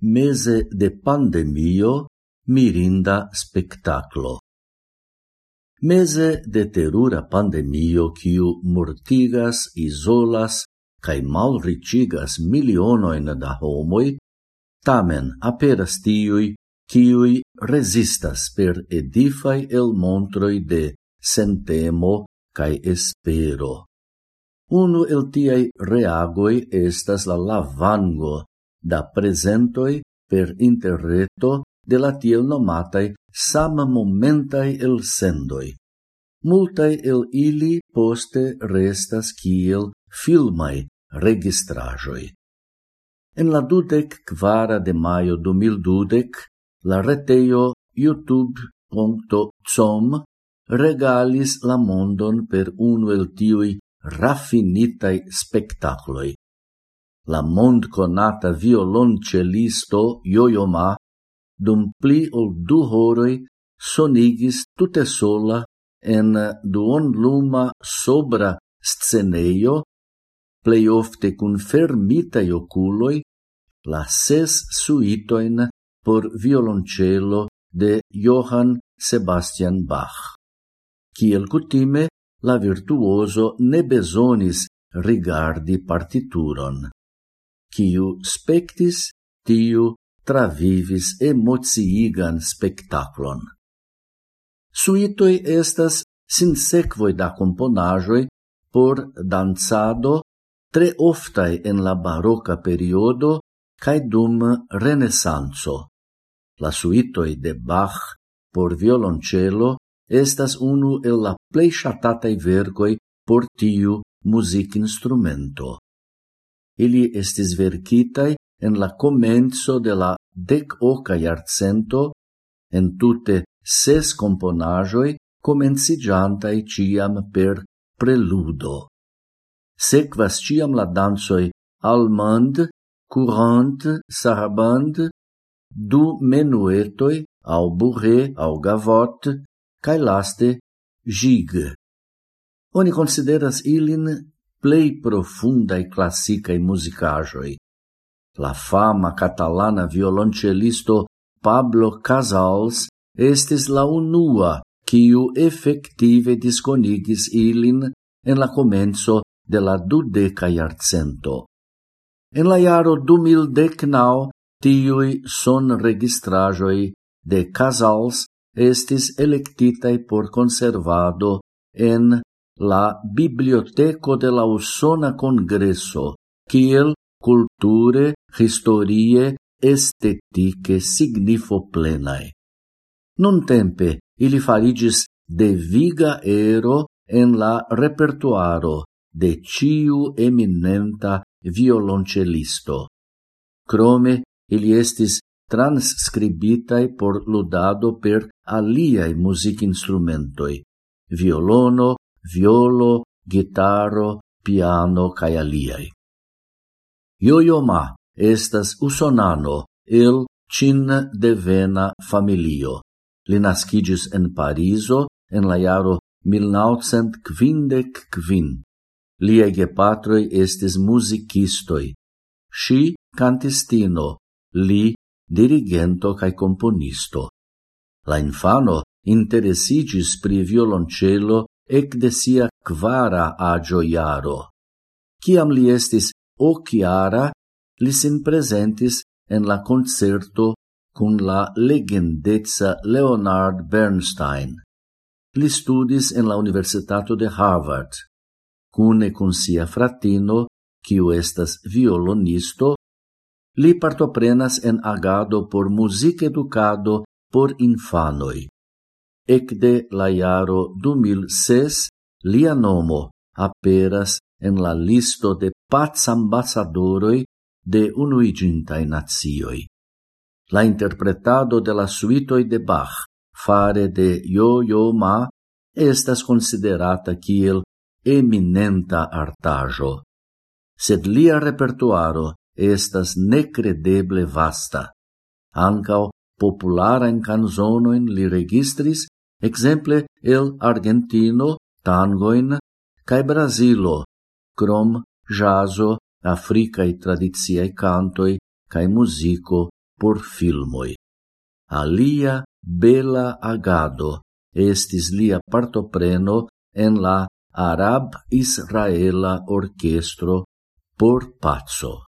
mese de pandemio mirinda spectaclo. Mese de terura pandemio quiu mortigas, isolas, cae malricigas milionoin da homoi, tamen aperas tiui quiui resistas per edifai el montroi de sentemo cae espero. Unu el tiai reagoi estas la lavango da presentoi per interreto de la tiel nomatai sama momentai el sendoi. Multai el ili poste restas kiel filmai registrajoi. En la dudec quara de maio 2012, la reteio youtube.com regalis la mondon per uno el tiui raffinitai spectacoloi, la mond conata violoncelisto Yo-Yo Ma, dum pli ol du horoi sonigis tute sola en duonluma sobra sceneio, plei ofte cun fermitai oculoi, la ses suitoin por violoncello de Johann Sebastian Bach. Ciel cutime, la virtuoso ne besonis rigardi partituron quiu spectis, tiu travivis emociigan spectaculon. Suitoi estas sinsequoi da componajoi por danzado tre oftai en la barocca periodo cae dum renesanzo. La suitoi de Bach por violoncello estas unu el la plei shatatei vergoi por tiu music instrumento. Ili estis verkitaj en la comenzo de la dec oca iarcento, en tute ses componajoi comencigiantai ciam per preludo. Sequas ciam la dansoi almand, Courant, saraband, du menuetoi au burré au gavot, cae laste gig. Oni consideras ilin plei profundai classicae musicajoi. La fama catalana violoncelisto Pablo Casals estis la unua quiu effective disconigis ilin en la comenzo de la dudeca iarcento. En la iaro du mil decnau, tiui son registrajoi de Casals estis electitai por conservado en la biblioteco de la Usona Congresso, kiel culture, historie, estetike signifo plenae. Nun tempe ili farigis de viga ero en la repertuaro de ciu eminenta violoncelisto. Crome, ili estis transcribitai por ludado per aliai musicinstrumentoi, violono, violo, gitaro, piano cae aliai. Jojo Ma estas usonano el cin devena familio. Li nascidis en Pariso en la jaro 1955. Liei gepatroi estis musicistoi. Si cantistino, li dirigento cae componisto. La infano interesigis pri violoncello ec de sia quara agio iaro. Ciam li estis ociara, li sin presentis en la concerto cun la legendezza Leonard Bernstein. Li studis en la Universitato de Harvard, cune cun sia fratino, quiu estas violonisto, li partoprenas en agado por music educado por infanoi. Ecde la iaro 2006 lia nomo aperas en la listo de paz ambassadoroi de unuigintai nazioi. La interpretado de la suitoi de Bach fare de Yo-Yo Ma estas considerata kiel eminenta artajo. Sed lia repertuaro estas necredeble vasta. Ancao popularain canzonoin li registris exemple el Argentino tangoin cae Brasilo, crom jazo, africae tradiziae cantoi cae musico por filmoi. Alia bela agado estis lia partopreno en la Arab-Israela Orchestro por Pazzo.